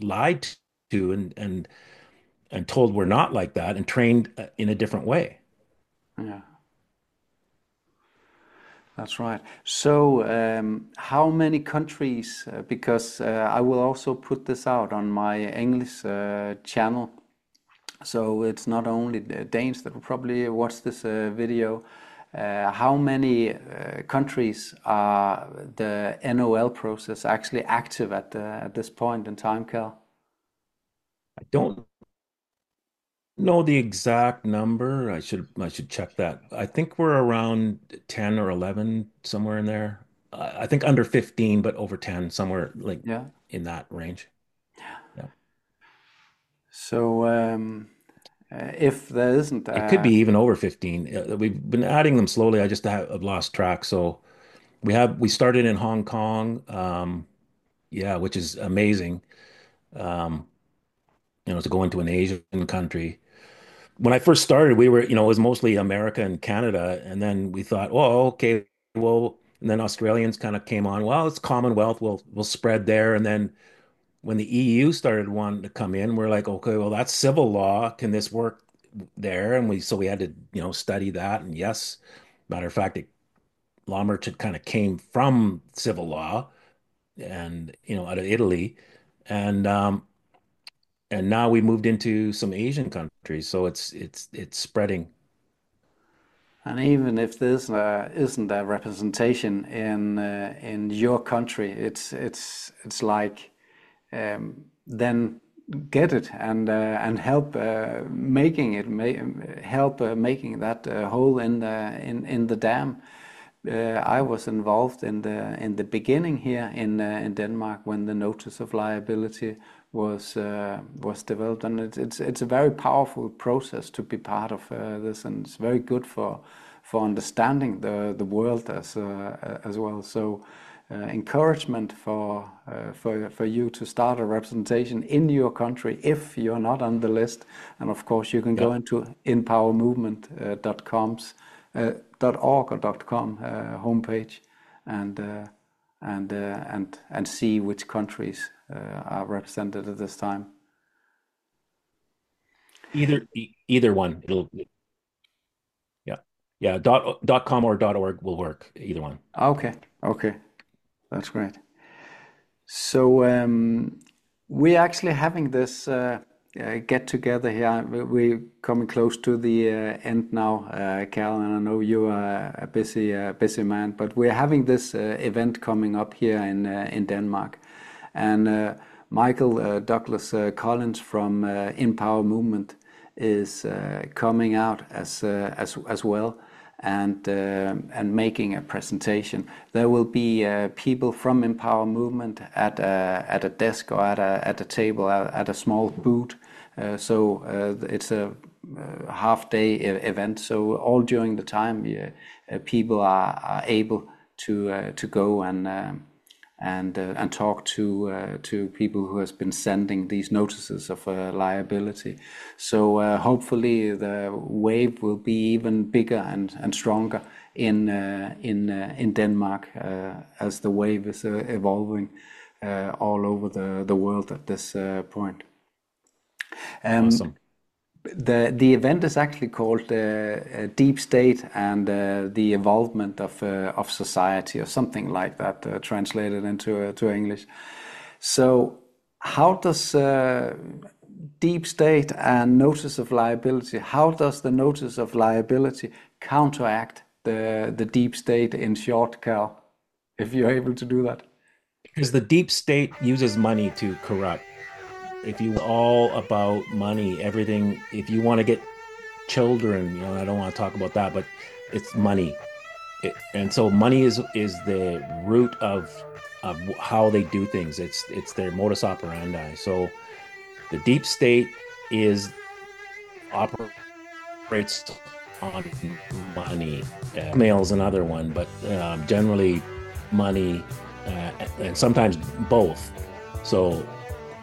lied to and and and told we're not like that and trained uh, in a different way. Yeah. That's right. So um, how many countries uh, because uh, i will also put this out on my english uh, channel so it's not only danes that will probably watch this uh, video uh, how many uh, countries are the NOL process actually active at at this point in time, Cal? I don't know the exact number. I should I should check that. I think we're around 10 or 11, somewhere in there. I think under 15, but over 10, somewhere like Yeah. in that range. So um, uh, if there isn't, It could be even over 15. Uh, We've been adding them slowly. I just have, have lost track. So we have we started in Hong Kong, um, yeah, which is amazing. Um, you know, to go into an Asian country. When I first started, we were, you know, it was mostly America and Canada, and then we thought, oh, okay, well, and then Australians kind of came on. Well, it's Commonwealth. We'll we'll spread there, and then when the EU started wanting to come in, we're like, okay, well, that's civil law. Can this work there? And we so we had to, you know, study that. And yes, matter of fact, it, law merchant kind of came from civil law and you know out of Italy, and um, and now we moved into some Asian countries, so it's it's it's spreading. and even if there isn't a, isn't a representation in uh, in your country, it's it's it's like um, then get it and uh, and help uh, making it ma help uh, making that uh, hole in the in in the dam I was involved in the in the beginning here in in Denmark when the notice of liability was uh, was developed, and it's, it's it's a very powerful process to be part of uh, this, and it's very good for for understanding the the world as uh, as well. So. Uh, encouragement for uh, for for you to start a representation in your country if you're not on the list, and of course you can go into inpowermovement.com's uh, .org or dot .com homepage and and and and see which countries uh, are represented at this time? Either either one. It'll yeah yeah dot dot com or dot org will work. Either one. Okay okay, that's great. So um, we're actually having this. Uh, uh, get together here. We're coming close to the uh, end now, uh, Cal, and I know you are a busy, uh, busy man, but we're having this event coming up here in in Denmark, and Michael Douglas Collins from InPower Movement is coming out as as as well and uh, and making a presentation. There will be uh, people from InPower Movement at a, at a desk or at a at a table at, at a small booth. Uh, so it's a half day event. So all during the time, yeah, people are, are able to to go and and uh, and talk to uh, to people who has been sending these notices of uh, liability. So uh, hopefully the wave will be even bigger and, and stronger in uh, in uh, in Denmark as the wave is evolving all over the the world at this point. Um, awesome the the event is actually called uh, uh, Deep State and uh, the Evolvement of uh, of Society or something like that, uh, translated into uh, to English. So, how does Deep State and Notice of Liability? How does the Notice of Liability counteract the the Deep State in short, Cal? If you're able to do that, because the Deep State uses money to corrupt if you all about money, everything, if you want to get children, you know, I don't want to talk about that, but it's money. It, and so money is is the root of of how they do things. It's it's their modus operandi. So the deep state is operates on money. Uh, mail's another one, but um, generally money uh, and sometimes both. So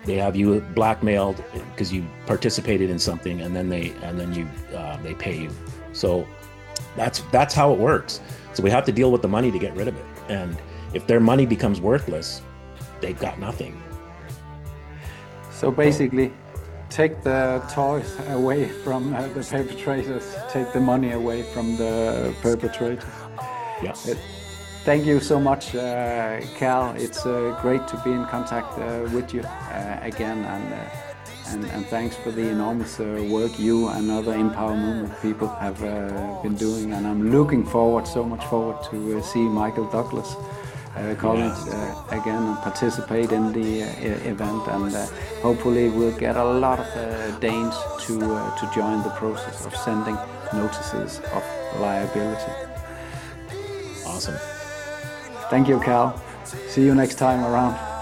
they have you blackmailed because you participated in something and then they and then you uh, they pay you. So that's that's how it works. So we have to deal with the money to get rid of it. And if their money becomes worthless they've got nothing. So basically take the toys away from uh, the perpetrators. Take the money away from the perpetrators. Yeah. It, Thank you so much, uh, Cal. It's uh, great to be in contact uh, with you uh, again, and, uh, and, and thanks for the enormous uh, work you and other InPower Movement people have been doing. And I'm looking forward, so much forward to see Michael Douglas Collins again and participate in the event. And hopefully, we'll get a lot of Danes to to join the process of sending notices of liability. Awesome. Thank you, Cal. See you next time around.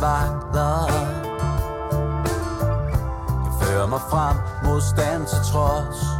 Vakler Jeg fører mig frem mod stand til trods.